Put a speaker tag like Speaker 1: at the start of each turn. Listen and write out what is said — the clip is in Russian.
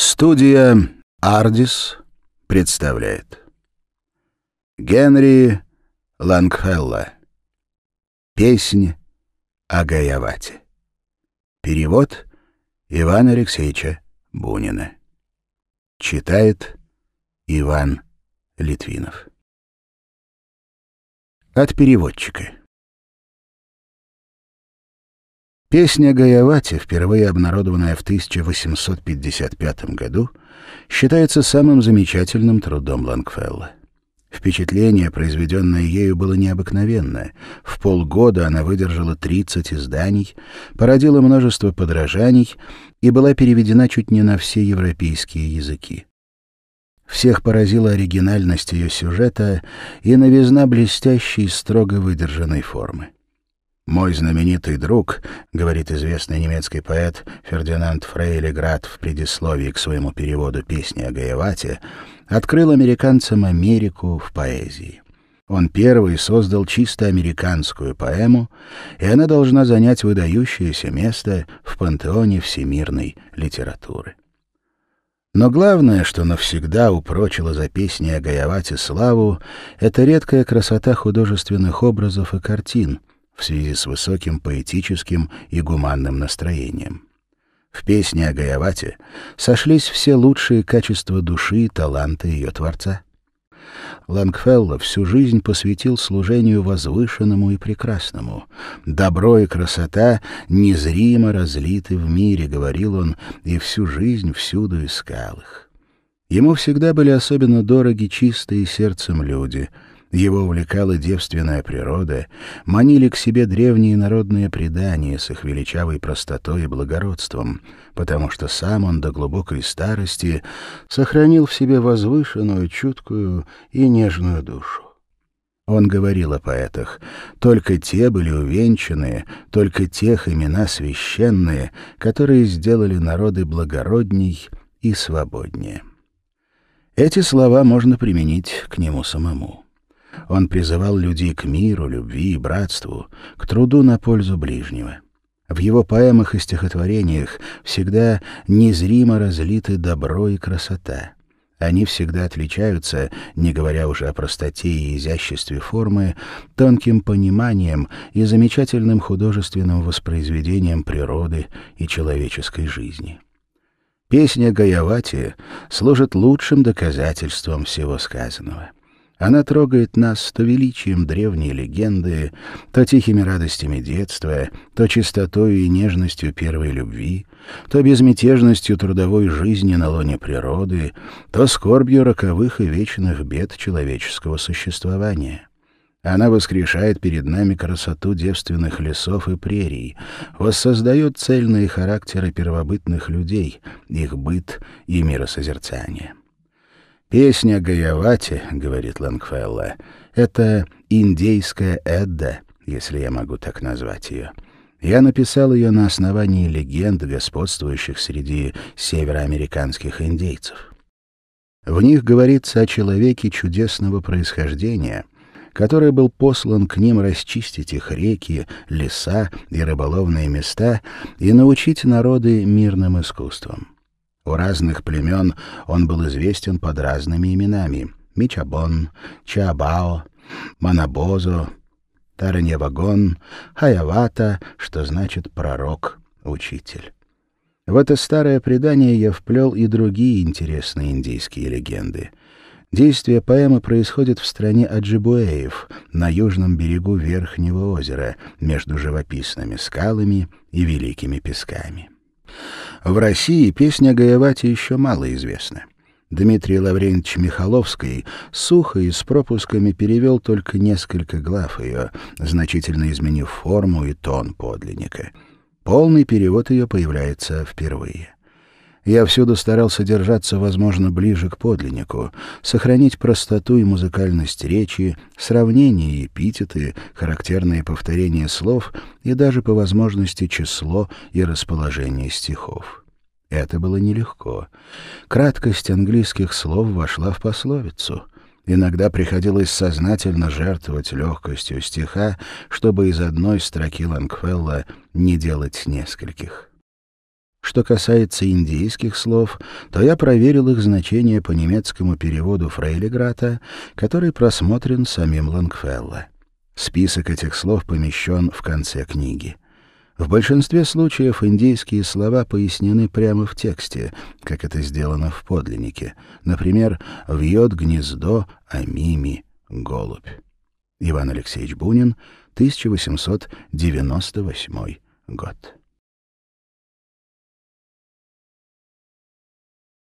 Speaker 1: Студия «Ардис» представляет Генри Лангфелла «Песнь о Гаявате». Перевод Ивана Алексеевича Бунина. Читает Иван Литвинов. От переводчика. Песня Гаявати, впервые обнародованная в 1855 году, считается самым замечательным трудом Лангфелла. Впечатление, произведенное ею, было необыкновенное. В полгода она выдержала 30 изданий, породила множество подражаний и была переведена чуть не на все европейские языки. Всех поразила оригинальность ее сюжета и новизна блестящей, строго выдержанной формы. «Мой знаменитый друг», — говорит известный немецкий поэт Фердинанд Фрейлиград в предисловии к своему переводу песни о Гаевате, открыл американцам Америку в поэзии. Он первый создал чисто американскую поэму, и она должна занять выдающееся место в пантеоне всемирной литературы. Но главное, что навсегда упрочило за песни о Гаявате славу, это редкая красота художественных образов и картин — в связи с высоким поэтическим и гуманным настроением. В песне о Гаявате сошлись все лучшие качества души и таланта ее творца. Лангфелло всю жизнь посвятил служению возвышенному и прекрасному. «Добро и красота незримо разлиты в мире», — говорил он, и всю жизнь всюду искал их. Ему всегда были особенно дороги чистые сердцем люди — его увлекала девственная природа, манили к себе древние народные предания с их величавой простотой и благородством, потому что сам он до глубокой старости сохранил в себе возвышенную, чуткую и нежную душу. Он говорил о поэтах. Только те были увенчанные, только тех имена священные, которые сделали народы благородней и свободнее. Эти слова можно применить к нему самому. Он призывал людей к миру, любви и братству, к труду на пользу ближнего. В его поэмах и стихотворениях всегда незримо разлиты добро и красота. Они всегда отличаются, не говоря уже о простоте и изяществе формы, тонким пониманием и замечательным художественным воспроизведением природы и человеческой жизни. Песня Гаявати служит лучшим доказательством всего сказанного. Она трогает нас то величием древней легенды, то тихими радостями детства, то чистотой и нежностью первой любви, то безмятежностью трудовой жизни на лоне природы, то скорбью роковых и вечных бед человеческого существования. Она воскрешает перед нами красоту девственных лесов и прерий, воссоздает цельные характеры первобытных людей, их быт и миросозерцание. «Песня Гаявати, — говорит Лангфелла, — это индейская Эдда, если я могу так назвать ее. Я написал ее на основании легенд, господствующих среди североамериканских индейцев. В них говорится о человеке чудесного происхождения, который был послан к ним расчистить их реки, леса и рыболовные места и научить народы мирным искусствам. У разных племен он был известен под разными именами — Мичабон, Чабао, Манабозо, Тараньявагон, Хаявата, что значит «пророк», «учитель». В это старое предание я вплел и другие интересные индийские легенды. Действие поэмы происходит в стране Аджибуэев, на южном берегу Верхнего озера, между живописными скалами и великими песками. В России песня Гаевати еще мало известна. Дмитрий Лаврентьевич Михаловский сухо и с пропусками перевел только несколько глав ее, значительно изменив форму и тон подлинника. Полный перевод ее появляется впервые. Я всюду старался держаться, возможно, ближе к подлиннику, сохранить простоту и музыкальность речи, сравнения и эпитеты, характерные повторения слов и даже, по возможности, число и расположение стихов. Это было нелегко. Краткость английских слов вошла в пословицу. Иногда приходилось сознательно жертвовать легкостью стиха, чтобы из одной строки Лангфелла не делать нескольких. Что касается индийских слов, то я проверил их значение по немецкому переводу Фрейлиграта, который просмотрен самим Лангфелло. Список этих слов помещен в конце книги. В большинстве случаев индийские слова пояснены прямо в тексте, как это сделано в подлиннике. Например, «вьет гнездо, а мими — голубь». Иван Алексеевич Бунин, 1898 год.